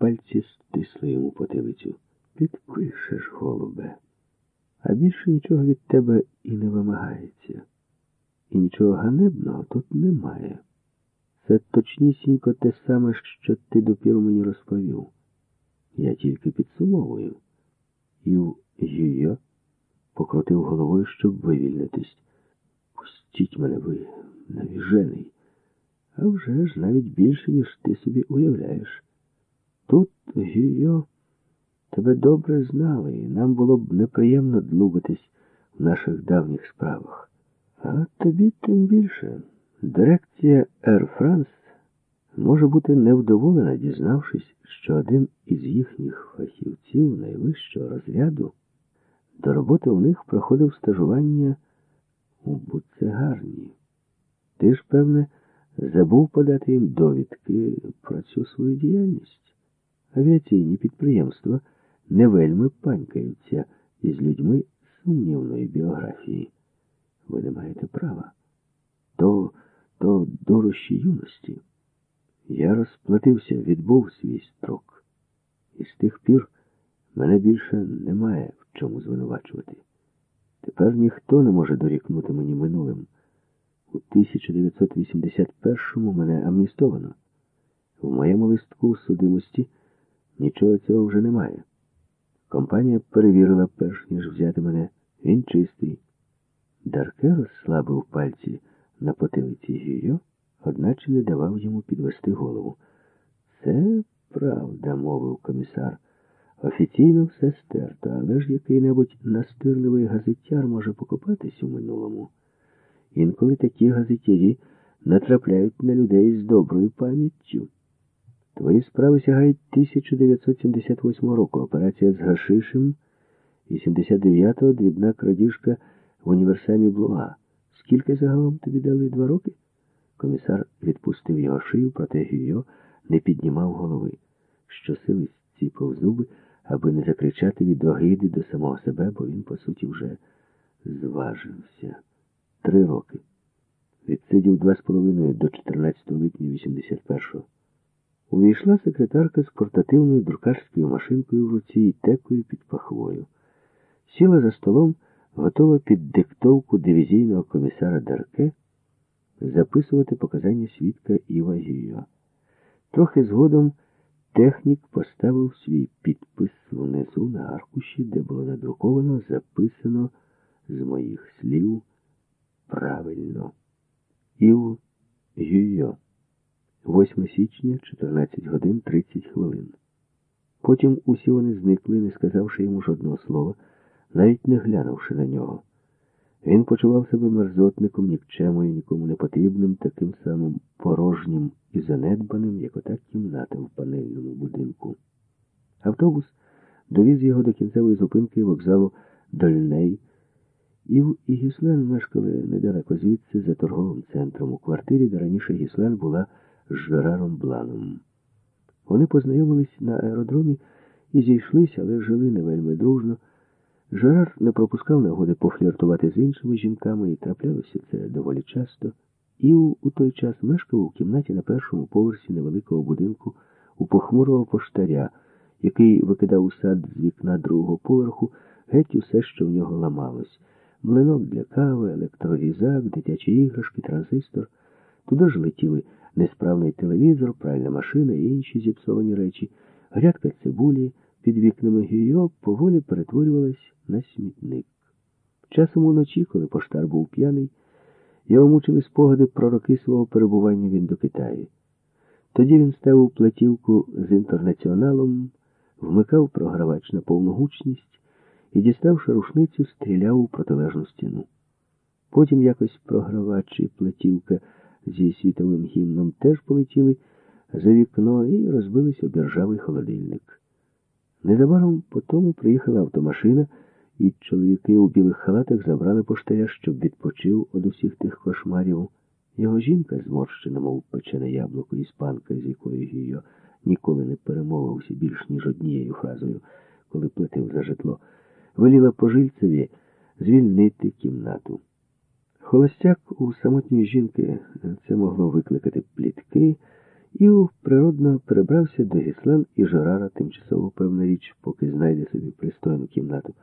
пальці стисли йому потилицю. Підпишеш, голубе. А більше нічого від тебе і не вимагається. І нічого ганебного тут немає. Це точнісінько те саме, що ти допіру мені розповів. Я тільки підсумовую. І Юйо покрутив головою, щоб вивільнитись. Пустіть мене ви, навіжений. А вже ж навіть більше, ніж ти собі уявляєш. Тут, Гюйо, тебе добре знали, і нам було б неприємно длубитись в наших давніх справах. А тобі тим більше. Дирекція Air France може бути невдоволена, дізнавшись, що один із їхніх фахівців найвищого розряду до роботи у них проходив стажування у буцегарні. Ти ж, певне, забув подати їм довідки про цю свою діяльність. Авіаційні підприємства не вельми панькаються із людьми сумнівної біографії. Ви не маєте права. То, то дорожчі юності. Я розплатився, відбув свій строк. І з тих пір мене більше немає в чому звинувачувати. Тепер ніхто не може дорікнути мені минулим. У 1981-му мене амністовано. В моєму листку судимості нічого цього вже немає. Компанія перевірила, перш ніж взяти мене. Він чистий. Дарке розслабив пальці на потилиці Гюйо, одначе не давав йому підвести голову. Це правда, мовив комісар. Офіційно все стерто, але ж який-небудь настирливий газетяр може покопатись у минулому. Інколи такі газетярі натрапляють на людей з доброю пам'яттю. Твої справи сягають 1978 року. Операція з Гашишем і 79-го дрібна крадіжка в універсамі Блуа. Скільки загалом тобі дали два роки? Комісар відпустив його шию, проте Гюйо не піднімав голови. Щосили зціпив зуби, аби не закричати від огиди до самого себе, бо він, по суті, вже зважився. Три роки. Відсидів два з половиною до 14 липня 81-го. Увійшла секретарка з портативною друкарською машинкою в руці і текою під пахвою. Сіла за столом, готова під диктовку дивізійного комісара Дарке записувати показання свідка Іва Гюйо. Трохи згодом технік поставив свій підпис внизу на аркуші, де було надруковано, записано з моїх слів правильно. Ів Гюйо. 8 січня, 14 годин 30 хвилин. Потім усі вони зникли, не сказавши йому жодного слова, навіть не глянувши на нього. Він почував себе мерзотником, нікчемою, нікому не потрібним, таким самим порожнім і занедбаним, як ота кімната в панельному будинку. Автобус довіз його до кінцевої зупинки вокзалу Дольней. І Гіслен мешкали недалеко звідси за торговим центром у квартирі, де раніше Гіслен була з Жераром Бланом. Вони познайомились на аеродромі і зійшлися, але жили не вельми дружно. Жерар не пропускав нагоди пофліртувати з іншими жінками, і траплялося це доволі часто. Іу у той час мешкав у кімнаті на першому поверсі невеликого будинку у похмурого поштаря, який викидав у сад з вікна другого поверху геть усе, що в нього ламалось. Млинок для кави, електрорізак, дитячі іграшки, транзистор. Туди ж летіли несправний телевізор, пральна машина і інші зіпсовані речі, грядка цибулі під вікнами Гюйо поволі перетворювалась на смітник. Часом уночі, коли поштар був п'яний, його мучили спогади про роки свого перебування в Індокитаї. Тоді він ставив платівку з інтернаціоналом, вмикав програвач на повну гучність і, діставши рушницю, стріляв у протилежну стіну. Потім якось програвач і платівка зі світовим гімном теж полетіли за вікно і розбились об біржавий холодильник. Незабаром по тому приїхала автомашина, і чоловіки у білих халатах забрали поштаря, щоб відпочив од усіх тих кошмарів. Його жінка, зморщена, мов печене яблуко, іспанка, з якою Гіо ніколи не перемовився більш ніж однією фразою, коли платив за житло, веліла пожильцеві звільнити кімнату. Холостяк у самотньої жінки це могло викликати плітки і природно перебрався до Гіслан і Жорара, тимчасово, певна річ, поки знайде собі пристойну кімнату.